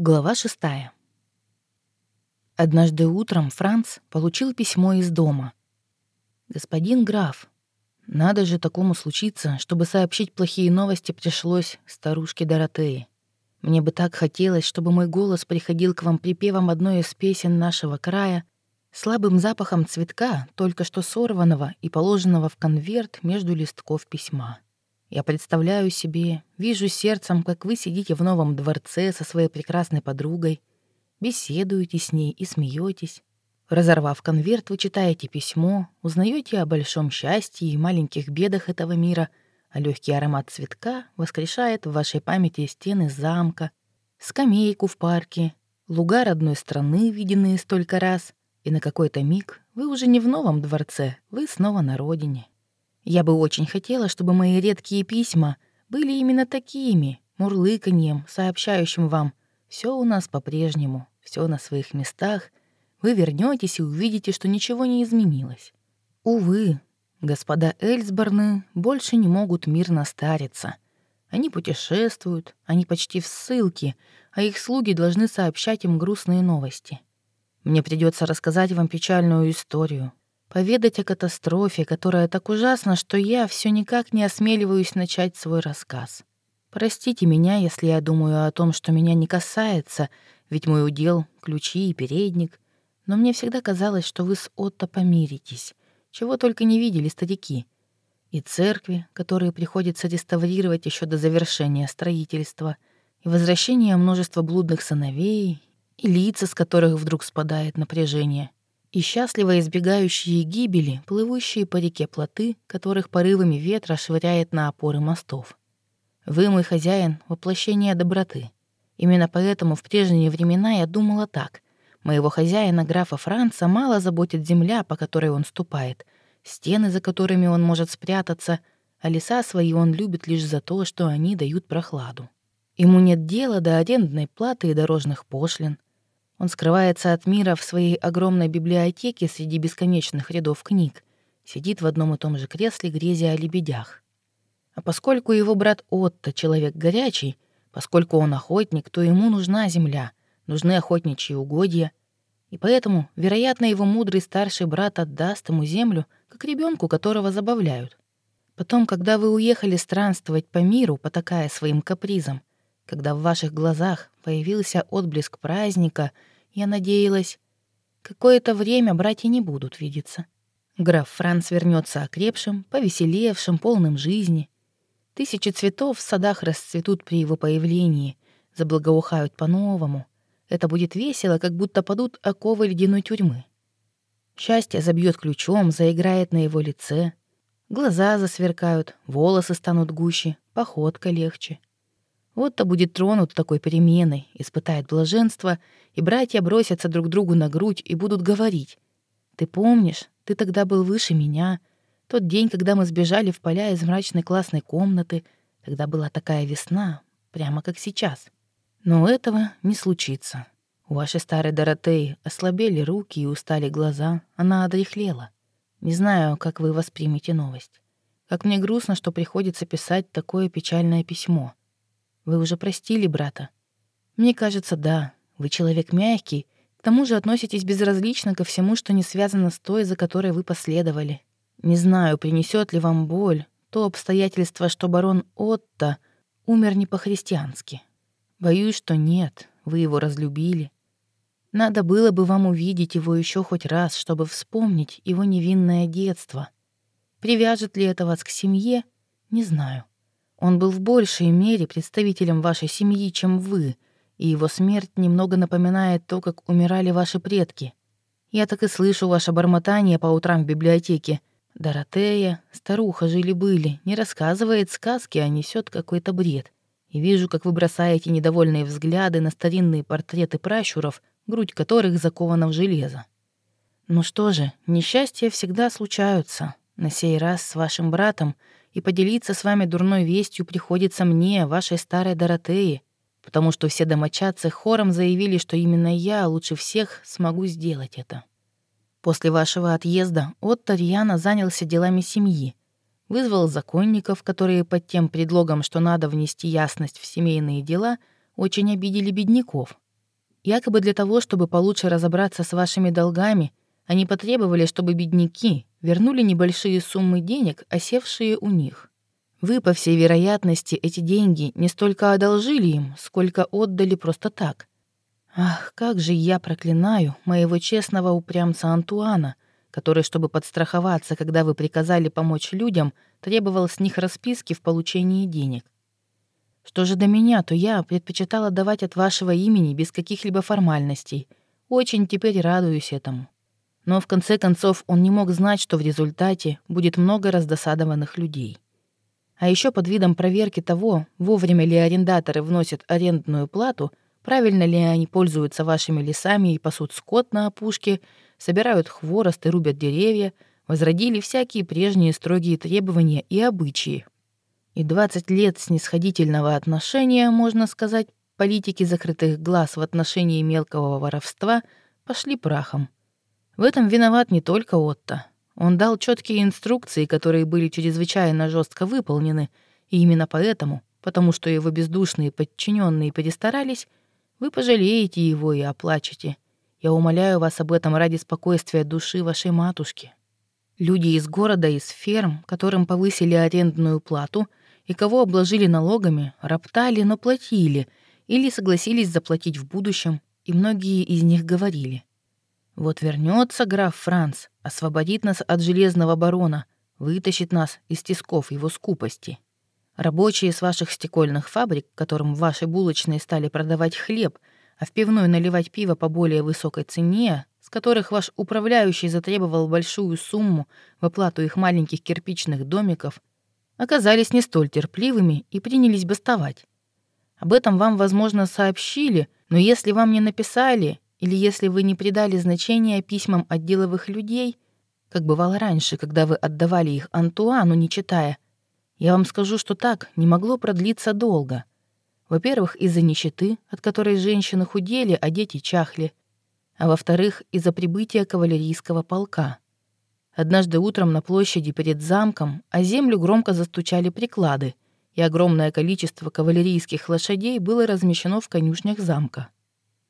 Глава шестая. Однажды утром Франц получил письмо из дома. «Господин граф, надо же такому случиться, чтобы сообщить плохие новости пришлось старушке Доротее. Мне бы так хотелось, чтобы мой голос приходил к вам припевом одной из песен нашего края, слабым запахом цветка, только что сорванного и положенного в конверт между листков письма. Я представляю себе, вижу сердцем, как вы сидите в новом дворце со своей прекрасной подругой, беседуете с ней и смеетесь. Разорвав конверт, вы читаете письмо, узнаете о большом счастье и маленьких бедах этого мира, а легкий аромат цветка воскрешает в вашей памяти стены замка, скамейку в парке, луга родной страны, виденные столько раз, и на какой-то миг вы уже не в новом дворце, вы снова на родине. Я бы очень хотела, чтобы мои редкие письма были именно такими, мурлыканьем, сообщающим вам все у нас по-прежнему, все на своих местах. Вы вернетесь и увидите, что ничего не изменилось. Увы, господа Эльсборны больше не могут мирно стариться. Они путешествуют, они почти в ссылке, а их слуги должны сообщать им грустные новости. Мне придется рассказать вам печальную историю, поведать о катастрофе, которая так ужасна, что я все никак не осмеливаюсь начать свой рассказ. Простите меня, если я думаю о том, что меня не касается, ведь мой удел — ключи и передник, но мне всегда казалось, что вы с Отто помиритесь, чего только не видели старики. И церкви, которые приходится реставрировать еще до завершения строительства, и возвращение множества блудных сыновей, и лица, с которых вдруг спадает напряжение — и счастливо избегающие гибели, плывущие по реке плоты, которых порывами ветра швыряет на опоры мостов. Вы, мой хозяин, воплощение доброты. Именно поэтому в прежние времена я думала так. Моего хозяина, графа Франца, мало заботит земля, по которой он ступает, стены, за которыми он может спрятаться, а леса свои он любит лишь за то, что они дают прохладу. Ему нет дела до арендной платы и дорожных пошлин, он скрывается от мира в своей огромной библиотеке среди бесконечных рядов книг, сидит в одном и том же кресле, грезя о лебедях. А поскольку его брат Отто — человек горячий, поскольку он охотник, то ему нужна земля, нужны охотничьи угодья, и поэтому, вероятно, его мудрый старший брат отдаст ему землю, как ребенку, которого забавляют. Потом, когда вы уехали странствовать по миру, потакая своим капризам, когда в ваших глазах появился отблеск праздника, я надеялась, какое-то время братья не будут видеться. Граф Франц вернется окрепшим, повеселевшим, полным жизни. Тысячи цветов в садах расцветут при его появлении, заблагоухают по-новому. Это будет весело, как будто падут оковы ледяной тюрьмы. Счастье забьет ключом, заиграет на его лице. Глаза засверкают, волосы станут гуще, походка легче. Вот-то будет тронут такой переменой, испытает блаженство, и братья бросятся друг другу на грудь и будут говорить. «Ты помнишь, ты тогда был выше меня. Тот день, когда мы сбежали в поля из мрачной классной комнаты, тогда была такая весна, прямо как сейчас. Но этого не случится. У вашей старой Доротеи ослабели руки и устали глаза, она одряхлела. Не знаю, как вы воспримете новость. Как мне грустно, что приходится писать такое печальное письмо. Вы уже простили брата? Мне кажется, да. Вы человек мягкий, к тому же относитесь безразлично ко всему, что не связано с той, за которой вы последовали. Не знаю, принесет ли вам боль то обстоятельство, что барон Отто умер не по-христиански. Боюсь, что нет, вы его разлюбили. Надо было бы вам увидеть его еще хоть раз, чтобы вспомнить его невинное детство. Привяжет ли это вас к семье, не знаю. Он был в большей мере представителем вашей семьи, чем вы, и его смерть немного напоминает то, как умирали ваши предки. Я так и слышу ваше бормотание по утрам в библиотеке. Доротея, старуха жили-были, не рассказывает сказки, а несет какой-то бред. И вижу, как вы бросаете недовольные взгляды на старинные портреты пращуров, грудь которых закована в железо. Ну что же, несчастья всегда случаются. На сей раз с вашим братом — и поделиться с вами дурной вестью приходится мне, вашей старой Доротее, потому что все домочадцы хором заявили, что именно я лучше всех смогу сделать это. После вашего отъезда Отто Рьяна занялся делами семьи, вызвал законников, которые под тем предлогом, что надо внести ясность в семейные дела, очень обидели бедняков. Якобы для того, чтобы получше разобраться с вашими долгами, они потребовали, чтобы бедняки вернули небольшие суммы денег, осевшие у них. Вы, по всей вероятности, эти деньги не столько одолжили им, сколько отдали просто так. Ах, как же я проклинаю моего честного упрямца Антуана, который, чтобы подстраховаться, когда вы приказали помочь людям, требовал с них расписки в получении денег. Что же до меня, то я предпочитала давать от вашего имени без каких-либо формальностей. Очень теперь радуюсь этому. Но в конце концов он не мог знать, что в результате будет много раздосадованных людей. А еще под видом проверки того, вовремя ли арендаторы вносят арендную плату, правильно ли они пользуются вашими лесами и пасут скот на опушке, собирают хворост и рубят деревья, возродили всякие прежние строгие требования и обычаи. И 20 лет снисходительного отношения, можно сказать, политики закрытых глаз в отношении мелкого воровства пошли прахом. В этом виноват не только Отто. Он дал четкие инструкции, которые были чрезвычайно жестко выполнены, и именно поэтому, потому что его бездушные подчиненные перестарались, вы пожалеете его и оплачете. Я умоляю вас об этом ради спокойствия души вашей матушки. Люди из города, из ферм, которым повысили арендную плату и кого обложили налогами, роптали, но платили или согласились заплатить в будущем, и многие из них говорили. Вот вернется граф Франц, освободит нас от железного барона, вытащит нас из тисков его скупости. Рабочие с ваших стекольных фабрик, которым в вашей булочной стали продавать хлеб, а в пивную наливать пиво по более высокой цене, с которых ваш управляющий затребовал большую сумму в оплату их маленьких кирпичных домиков, оказались не столь терпеливыми и принялись бастовать. Об этом вам, возможно, сообщили, но если вам не написали или если вы не придали значения письмам от деловых людей, как бывало раньше, когда вы отдавали их Антуану, не читая, я вам скажу, что так не могло продлиться долго. Во-первых, из-за нищеты, от которой женщины худели, а дети чахли, а во-вторых, из-за прибытия кавалерийского полка. Однажды утром на площади перед замком о землю громко застучали приклады, и огромное количество кавалерийских лошадей было размещено в конюшнях замка.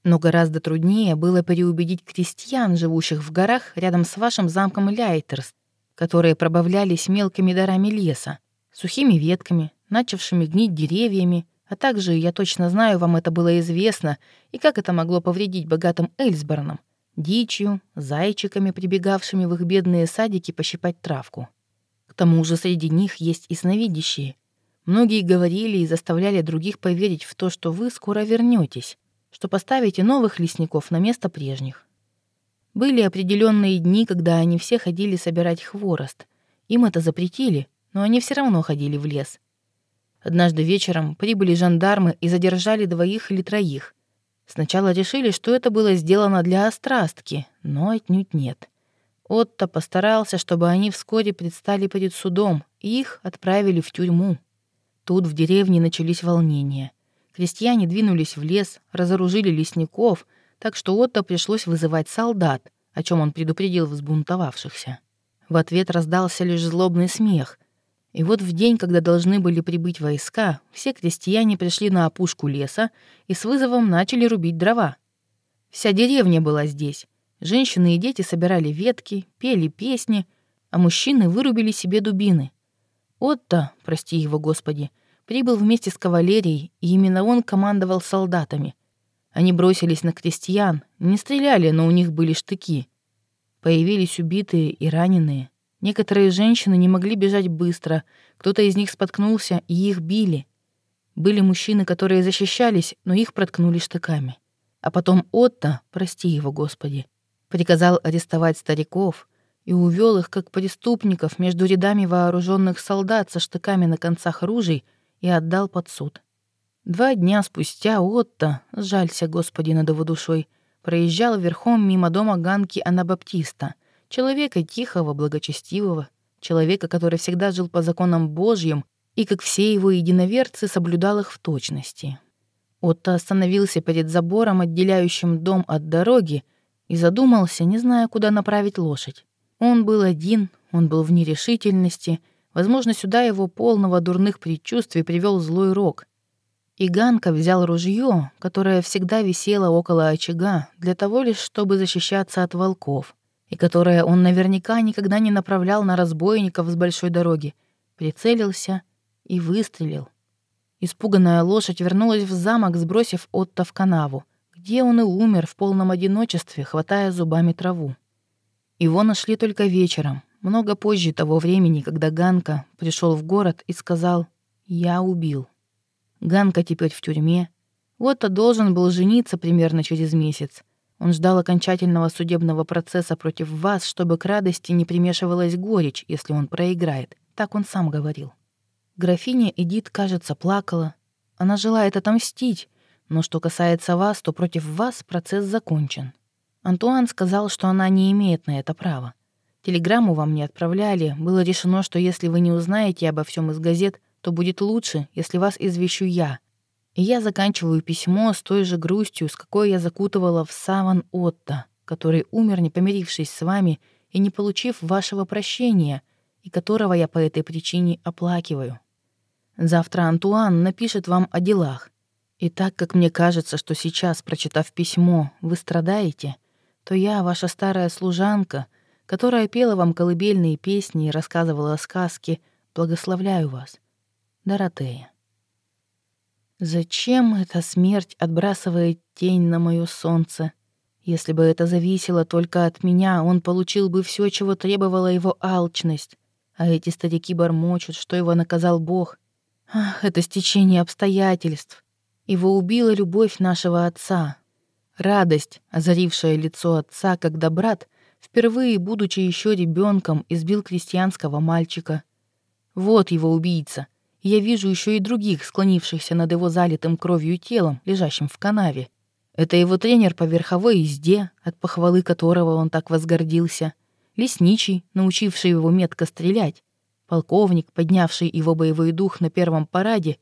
Но гораздо труднее было переубедить крестьян, живущих в горах рядом с вашим замком Ляйтерс, которые пробавлялись мелкими дарами леса, сухими ветками, начавшими гнить деревьями, а также, я точно знаю, вам это было известно, и как это могло повредить богатым Эльсборнам, дичью, зайчиками, прибегавшими в их бедные садики пощипать травку. К тому же среди них есть и сновидящие. Многие говорили и заставляли других поверить в то, что вы скоро вернетесь, что поставите новых лесников на место прежних. Были определенные дни, когда они все ходили собирать хворост. Им это запретили, но они все равно ходили в лес. Однажды вечером прибыли жандармы и задержали двоих или троих. Сначала решили, что это было сделано для острастки, но отнюдь нет. Отто постарался, чтобы они вскоре предстали перед судом, и их отправили в тюрьму. Тут в деревне начались волнения. Крестьяне двинулись в лес, разоружили лесников, так что Отто пришлось вызывать солдат, о чем он предупредил взбунтовавшихся. В ответ раздался лишь злобный смех. И вот в день, когда должны были прибыть войска, все крестьяне пришли на опушку леса и с вызовом начали рубить дрова. Вся деревня была здесь. Женщины и дети собирали ветки, пели песни, а мужчины вырубили себе дубины. Отто, прости его Господи, прибыл вместе с кавалерией, и именно он командовал солдатами. Они бросились на крестьян, не стреляли, но у них были штыки. Появились убитые и раненые. Некоторые женщины не могли бежать быстро, кто-то из них споткнулся, и их били. Были мужчины, которые защищались, но их проткнули штыками. А потом Отто, прости его, Господи, приказал арестовать стариков и увел их как преступников между рядами вооруженных солдат со штыками на концах ружей — и отдал под суд. Два дня спустя Отто, жалься Господи над его душой, проезжал верхом мимо дома Ганки Анабаптиста, человека тихого, благочестивого, человека, который всегда жил по законам Божьим и, как все его единоверцы, соблюдал их в точности. Отто остановился перед забором, отделяющим дом от дороги, и задумался, не зная, куда направить лошадь. Он был один, он был в нерешительности — Возможно, сюда его полного дурных предчувствий привел злой рок. И Ганка взял ружье, которое всегда висело около очага, для того лишь, чтобы защищаться от волков, и которое он наверняка никогда не направлял на разбойников с большой дороги, прицелился и выстрелил. Испуганная лошадь вернулась в замок, сбросив Отто в канаву, где он и умер в полном одиночестве, хватая зубами траву. Его нашли только вечером, много позже того времени, когда Ганка пришел в город и сказал «Я убил». Ганка теперь в тюрьме. Отто должен был жениться примерно через месяц. Он ждал окончательного судебного процесса против вас, чтобы к радости не примешивалась горечь, если он проиграет. Так он сам говорил. Графиня Эдит, кажется, плакала. Она желает отомстить, но что касается вас, то против вас процесс закончен. Антуан сказал, что она не имеет на это права. Телеграмму вам не отправляли. Было решено, что если вы не узнаете обо всем из газет, то будет лучше, если вас извещу я. И я заканчиваю письмо с той же грустью, с какой я закутывала в саван Отто, который умер, не помирившись с вами и не получив вашего прощения, и которого я по этой причине оплакиваю. Завтра Антуан напишет вам о делах. И так как мне кажется, что сейчас, прочитав письмо, вы страдаете, то я, ваша старая служанка, которая пела вам колыбельные песни и рассказывала сказки, благословляю вас. Доротея. Зачем эта смерть отбрасывает тень на моё солнце? Если бы это зависело только от меня, он получил бы все, чего требовала его алчность. А эти старики бормочут, что его наказал Бог — Ах, это стечение обстоятельств. Его убила любовь нашего отца. Радость, озарившая лицо отца, когда брат, впервые, будучи еще ребенком, избил крестьянского мальчика. Вот его убийца. Я вижу еще и других, склонившихся над его залитым кровью телом, лежащим в канаве. Это его тренер по верховой езде, от похвалы которого он так возгордился. Лесничий, научивший его метко стрелять полковник, поднявший его боевой дух на первом параде,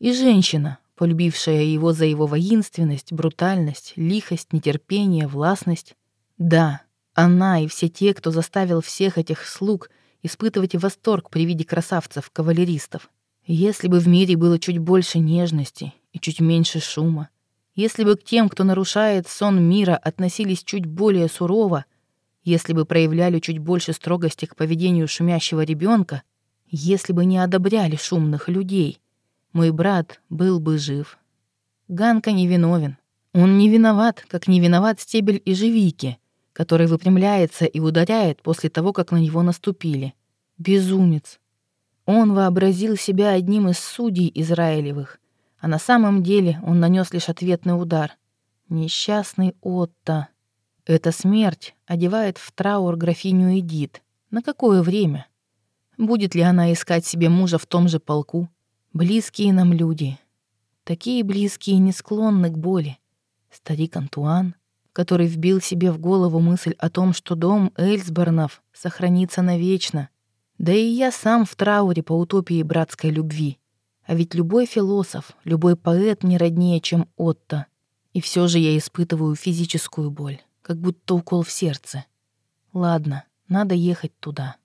и женщина, полюбившая его за его воинственность, брутальность, лихость, нетерпение, властность. Да, она и все те, кто заставил всех этих слуг испытывать восторг при виде красавцев-кавалеристов. Если бы в мире было чуть больше нежности и чуть меньше шума, если бы к тем, кто нарушает сон мира, относились чуть более сурово, если бы проявляли чуть больше строгости к поведению шумящего ребенка, если бы не одобряли шумных людей, мой брат был бы жив. Ганка не виновен. Он не виноват, как не виноват стебель ежевики, который выпрямляется и ударяет после того, как на него наступили. Безумец. Он вообразил себя одним из судей Израилевых, а на самом деле он нанес лишь ответный удар. Несчастный Отто. Эта смерть одевает в траур графиню Эдит. На какое время? Будет ли она искать себе мужа в том же полку? Близкие нам люди. Такие близкие не склонны к боли. Старик Антуан, который вбил себе в голову мысль о том, что дом Эльсборнов сохранится навечно. Да и я сам в трауре по утопии братской любви. А ведь любой философ, любой поэт не роднее, чем Отто. И все же я испытываю физическую боль как будто укол в сердце. Ладно, надо ехать туда.